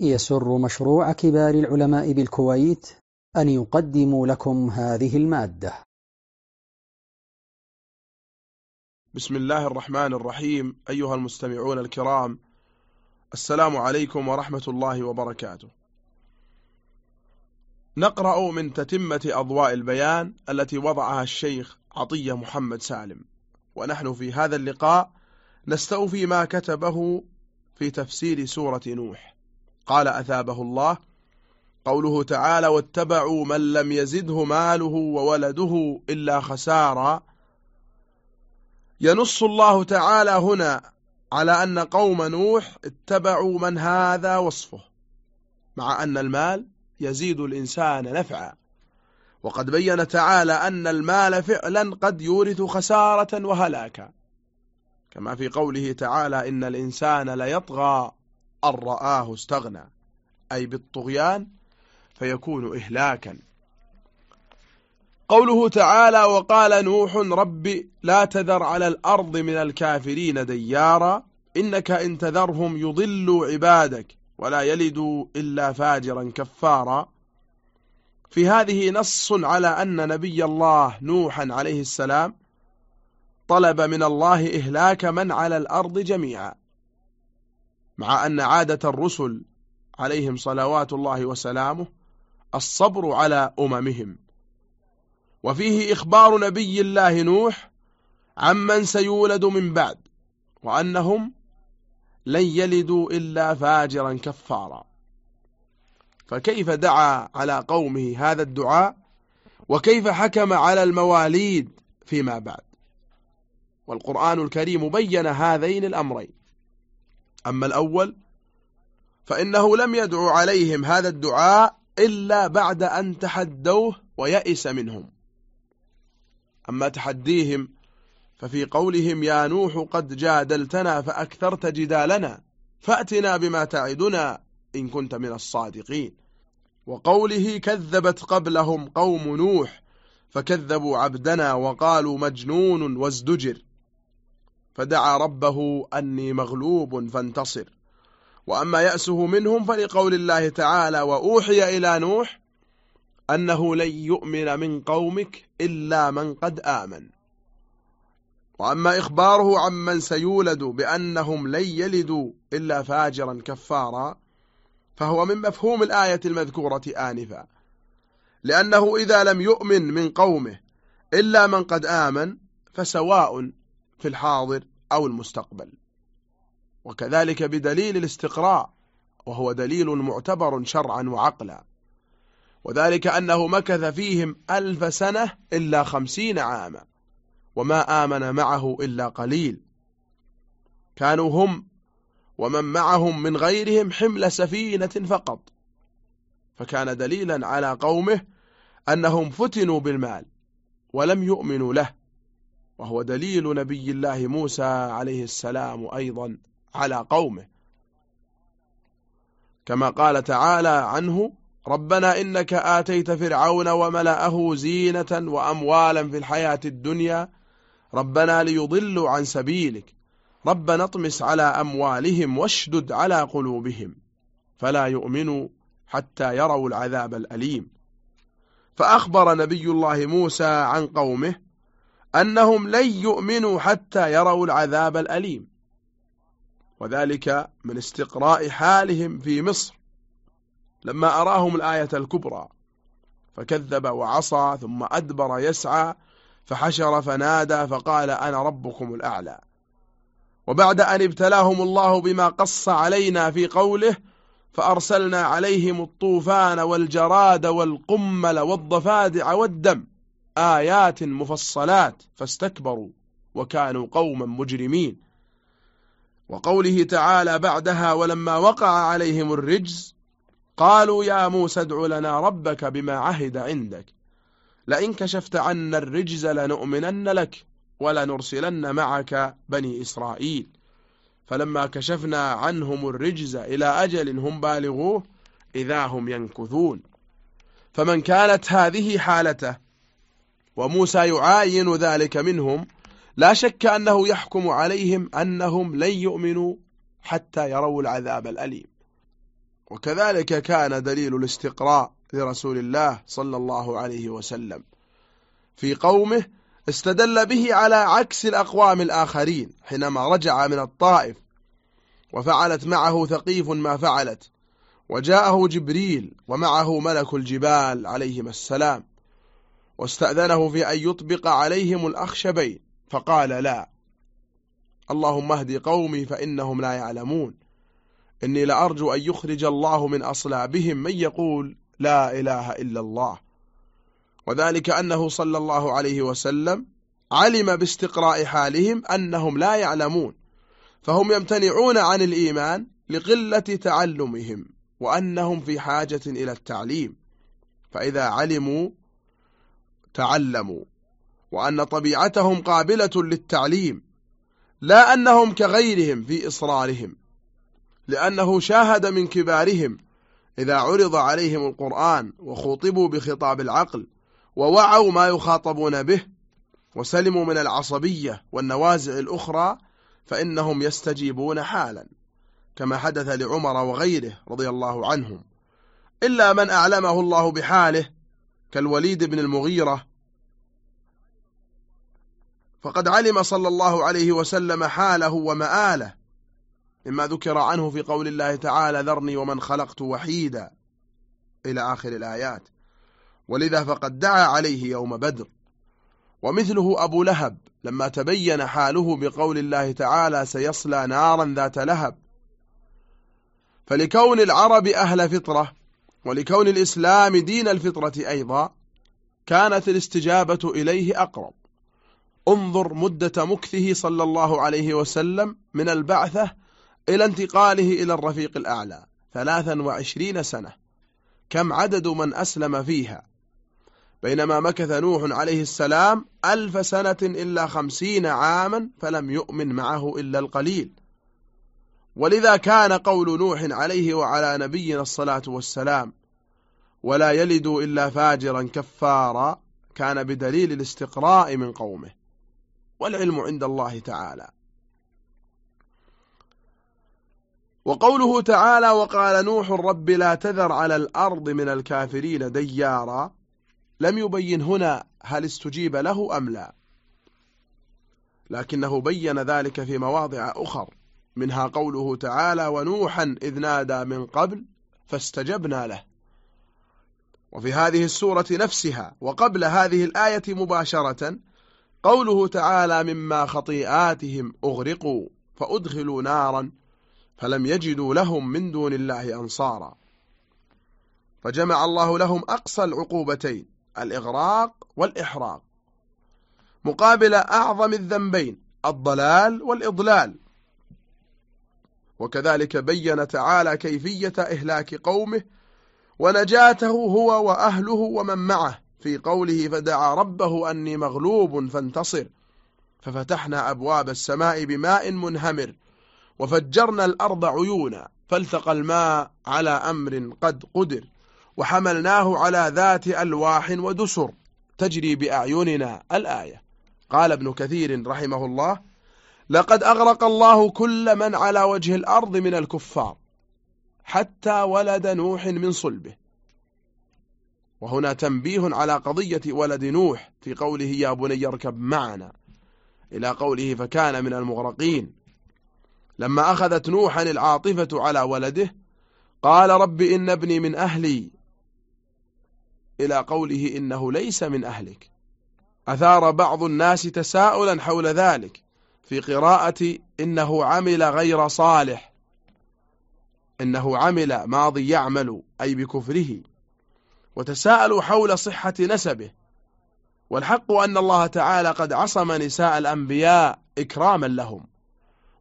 يسر مشروع كبار العلماء بالكويت أن يقدم لكم هذه المادة. بسم الله الرحمن الرحيم أيها المستمعون الكرام السلام عليكم ورحمة الله وبركاته. نقرأ من تتمة أضواء البيان التي وضعها الشيخ عطية محمد سالم. ونحن في هذا اللقاء نستوفي ما كتبه في تفسير سورة نوح. قال أثابه الله قوله تعالى واتبعوا من لم يزده ماله وولده إلا خسارا. ينص الله تعالى هنا على أن قوم نوح اتبعوا من هذا وصفه مع أن المال يزيد الإنسان نفعا. وقد بين تعالى أن المال فعلا قد يورث خسارة وهلاكا. كما في قوله تعالى إن الإنسان ليطغى أن رآه استغنى أي بالطغيان فيكون إهلاكا. قوله تعالى وقال نوح رب لا تذر على الأرض من الكافرين ديارا إنك إن تذرهم يضلوا عبادك ولا يلدوا إلا فاجرا كفارا. في هذه نص على أن نبي الله نوحا عليه السلام طلب من الله إهلاك من على الأرض جميعا. مع أن عادة الرسل عليهم صلوات الله وسلامه الصبر على أممهم. وفيه إخبار نبي الله نوح عمن سيولد من بعد وأنهم لن يلدوا إلا فاجرا كفارا. فكيف دعا على قومه هذا الدعاء؟ وكيف حكم على المواليد فيما بعد؟ والقرآن الكريم بين هذين الأمرين. أما الأول فإنه لم يدعو عليهم هذا الدعاء إلا بعد أن تحدوه ويأس منهم. أما تحديهم ففي قولهم يا نوح قد جادلتنا فأكثرت جدالنا فأتنا بما تعدنا إن كنت من الصادقين. وقوله كذبت قبلهم قوم نوح فكذبوا عبدنا وقالوا مجنون وازدجر. فدعا ربه أني مغلوب فانتصر. وأما يأسه منهم فلقول الله تعالى وأوحي إلى نوح أنه لن يؤمن من قومك إلا من قد آمن. وأما إخباره عمن سيولد بأنهم لن يلدوا إلا فاجرا كفارا فهو من مفهوم الآية المذكورة آنفا. لأنه إذا لم يؤمن من قومه إلا من قد آمن فسواء في الحاضر أو المستقبل. وكذلك بدليل الاستقراء وهو دليل معتبر شرعا وعقلا. وذلك أنه مكث فيهم ألف سنة إلا خمسين عاما وما آمن معه إلا قليل. كانوا هم ومن معهم من غيرهم حمل سفينة فقط. فكان دليلا على قومه أنهم فتنوا بالمال ولم يؤمنوا له. وهو دليل نبي الله موسى عليه السلام أيضا على قومه. كما قال تعالى عنه ربنا إنك آتيت فرعون وملأه زينة وأموالا في الحياة الدنيا ربنا ليضلوا عن سبيلك ربنا اطمس على أموالهم واشدد على قلوبهم فلا يؤمنوا حتى يروا العذاب الأليم. فأخبر نبي الله موسى عن قومه أنهم لن يؤمنوا حتى يروا العذاب الأليم. وذلك من استقراء حالهم في مصر. لما أراهم الآية الكبرى فكذب وعصى ثم أدبر يسعى فحشر فنادى فقال أنا ربكم الأعلى. وبعد أن ابتلاهم الله بما قص علينا في قوله فأرسلنا عليهم الطوفان والجراد والقمل والضفادع والدم. آيات مفصلات فاستكبروا وكانوا قوما مجرمين. وقوله تعالى بعدها ولما وقع عليهم الرجز قالوا يا موسى ادع لنا ربك بما عهد عندك. لئن كشفت عنا الرجز لنؤمنن لك ولنرسلن معك بني إسرائيل. فلما كشفنا عنهم الرجز إلى أجل هم بالغوه إذا هم ينكثون. فمن كانت هذه حالته وموسى يعاين ذلك منهم لا شك أنه يحكم عليهم أنهم لن يؤمنوا حتى يروا العذاب الأليم. وكذلك كان دليل الاستقراء لرسول الله صلى الله عليه وسلم. في قومه استدل به على عكس الأقوام الآخرين حينما رجع من الطائف وفعلت معه ثقيف ما فعلت وجاءه جبريل ومعه ملك الجبال عليهما السلام. واستأذنه في أن يطبق عليهم الأخشبين فقال لا. اللهم اهد قومي فإنهم لا يعلمون. إني لأرجو أن يخرج الله من أصلابهم من يقول لا إله إلا الله. وذلك أنه صلى الله عليه وسلم علم باستقراء حالهم أنهم لا يعلمون. فهم يمتنعون عن الإيمان لقلة تعلمهم وأنهم في حاجة إلى التعليم. فإذا علموا تعلموا وأن طبيعتهم قابلة للتعليم لا أنهم كغيرهم في إصرارهم لأنه شاهد من كبارهم إذا عرض عليهم القرآن وخوطبوا بخطاب العقل ووعوا ما يخاطبون به وسلموا من العصبية والنوازع الأخرى فإنهم يستجيبون حالا كما حدث لعمر وغيره رضي الله عنهم. إلا من أعلمه الله بحاله كالوليد بن المغيرة. فقد علم صلى الله عليه وسلم حاله ومآله مما ذكر عنه في قول الله تعالى ذرني ومن خلقت وحيدا. إلى آخر الآيات. ولذا فقد دعا عليه يوم بدر. ومثله أبو لهب لما تبين حاله بقول الله تعالى سيصلى نارا ذات لهب. فلكون العرب أهل فطرة ولكون الإسلام دين الفطرة أيضا كانت الاستجابة إليه أقرب. انظر مدة مكثه صلى الله عليه وسلم من البعثة إلى انتقاله إلى الرفيق الأعلى ثلاثا وعشرين سنة. كم عدد من أسلم فيها؟ بينما مكث نوح عليه السلام ألف سنة إلا خمسين عاما فلم يؤمن معه إلا القليل. ولذا كان قول نوح عليه وعلى نبينا الصلاة والسلام ولا يلد إلا فاجرا كفارا كان بدليل الاستقراء من قومه والعلم عند الله تعالى. وقوله تعالى وقال نوح رب لا تذر على الأرض من الكافرين ديارا لم يبين هنا هل استجيب له أم لا. لكنه بين ذلك في مواضع أخر. منها قوله تعالى ونوحا إذ نادى من قبل فاستجبنا له. وفي هذه السورة نفسها وقبل هذه الآية مباشرة قوله تعالى مما خطيئاتهم أغرقوا فأدخلوا نارا فلم يجدوا لهم من دون الله أنصارا. فجمع الله لهم أقصى العقوبتين الإغراق والإحراق مقابل أعظم الذنبين الضلال والإضلال. وكذلك بين تعالى كيفية إهلاك قومه ونجاته هو وأهله ومن معه. في قوله فدعا ربه أني مغلوب فانتصر ففتحنا أبواب السماء بماء منهمر وفجرنا الأرض عيونا فالتقى الماء على أمر قد قدر وحملناه على ذات ألواح ودسر تجري بأعيننا الآية. قال ابن كثير رحمه الله لقد أغرق الله كل من على وجه الأرض من الكفار حتى ولد نوح من صلبه. وهنا تنبيه على قضية ولد نوح في قوله يا بني اركب معنا إلى قوله فكان من المغرقين. لما أخذت نوحا العاطفة على ولده قال رب إن ابني من أهلي إلى قوله إنه ليس من أهلك. أثار بعض الناس تساؤلا حول ذلك. في قراءة إنه عمل غير صالح إنه عمل ماضي يعمل أي بكفره وتساءلوا حول صحة نسبه. والحق أن الله تعالى قد عصم نساء الأنبياء إكراما لهم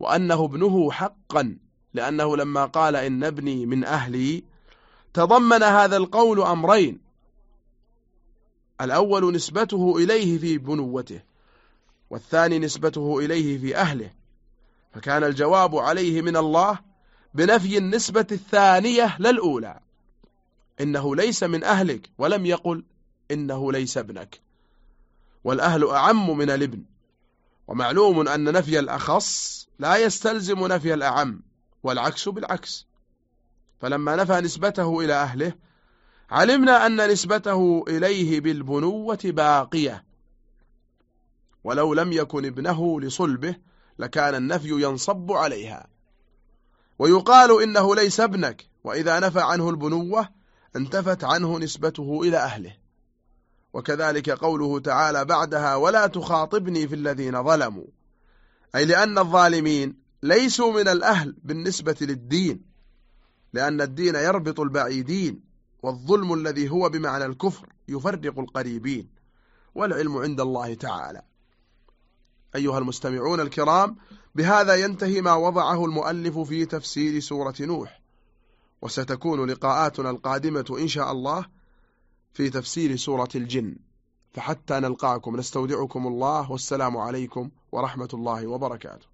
وأنه ابنه حقا لأنه لما قال إن ابني من أهلي تضمن هذا القول أمرين الأول نسبته إليه في بنوته والثاني نسبته إليه في أهله فكان الجواب عليه من الله بنفي النسبة الثانية للأولى إنه ليس من أهلك ولم يقل إنه ليس ابنك والأهل أعم من الابن ومعلوم أن نفي الأخص لا يستلزم نفي الأعم والعكس بالعكس فلما نفى نسبته إلى أهله علمنا أن نسبته إليه بالبنوة باقية ولو لم يكن ابنه لصلبه لكان النفي ينصب عليها. ويقال إنه ليس ابنك وإذا نفى عنه البنوة انتفت عنه نسبته إلى أهله. وكذلك قوله تعالى بعدها ولا تخاطبني في الذين ظلموا. أي لأن الظالمين ليسوا من الأهل بالنسبة للدين لأن الدين يربط البعيدين والظلم الذي هو بمعنى الكفر يفرق القريبين والعلم عند الله تعالى. أيها المستمعون الكرام بهذا ينتهي ما وضعه المؤلف في تفسير سورة نوح. وستكون لقاءاتنا القادمة إن شاء الله في تفسير سورة الجن. فحتى نلقاكم نستودعكم الله والسلام عليكم ورحمة الله وبركاته.